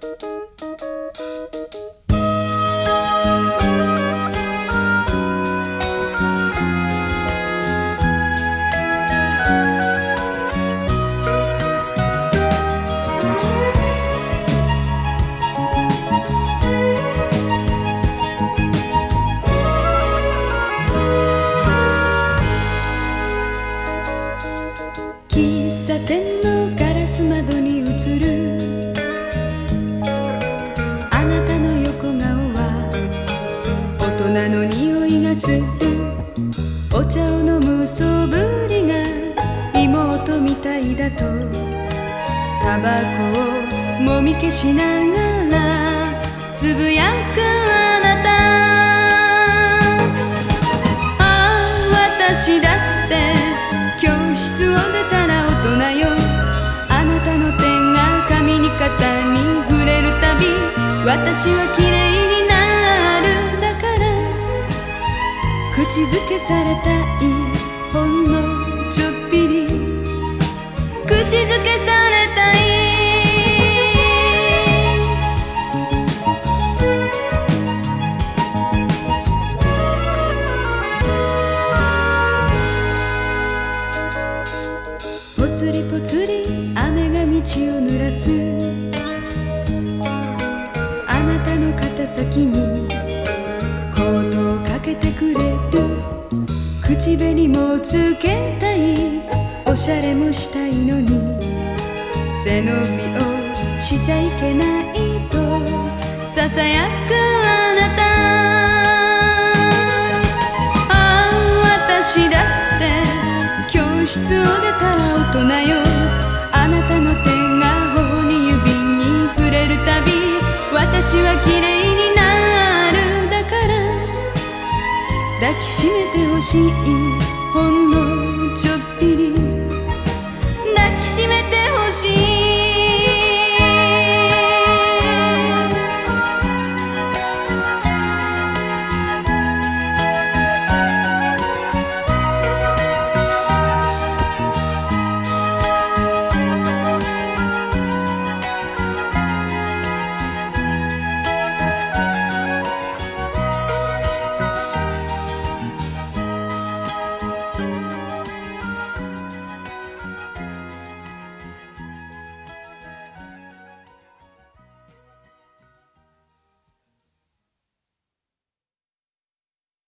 喫茶店のガラス窓に映るがす。るお茶を飲む素振りが妹みたいだと。タバコをもみ消しながらつぶやくあなた。ああ私だって教室を出たら大人よ。あなたの手が髪に肩に触れるたび私は綺麗に口づけされたいほんのちょっぴり。口づけされたいぽつりぽつり雨が道を濡らす。あなたの肩先にコートをかけてくれ。口紅もつけたい。おしゃれもしたいのに。背伸びをしちゃいけないと。ささやくあなた。ああ私だって教室を出たら大人よ。あなたの手が頬に指に触れるたび私は綺麗になる。だから抱きしめてほし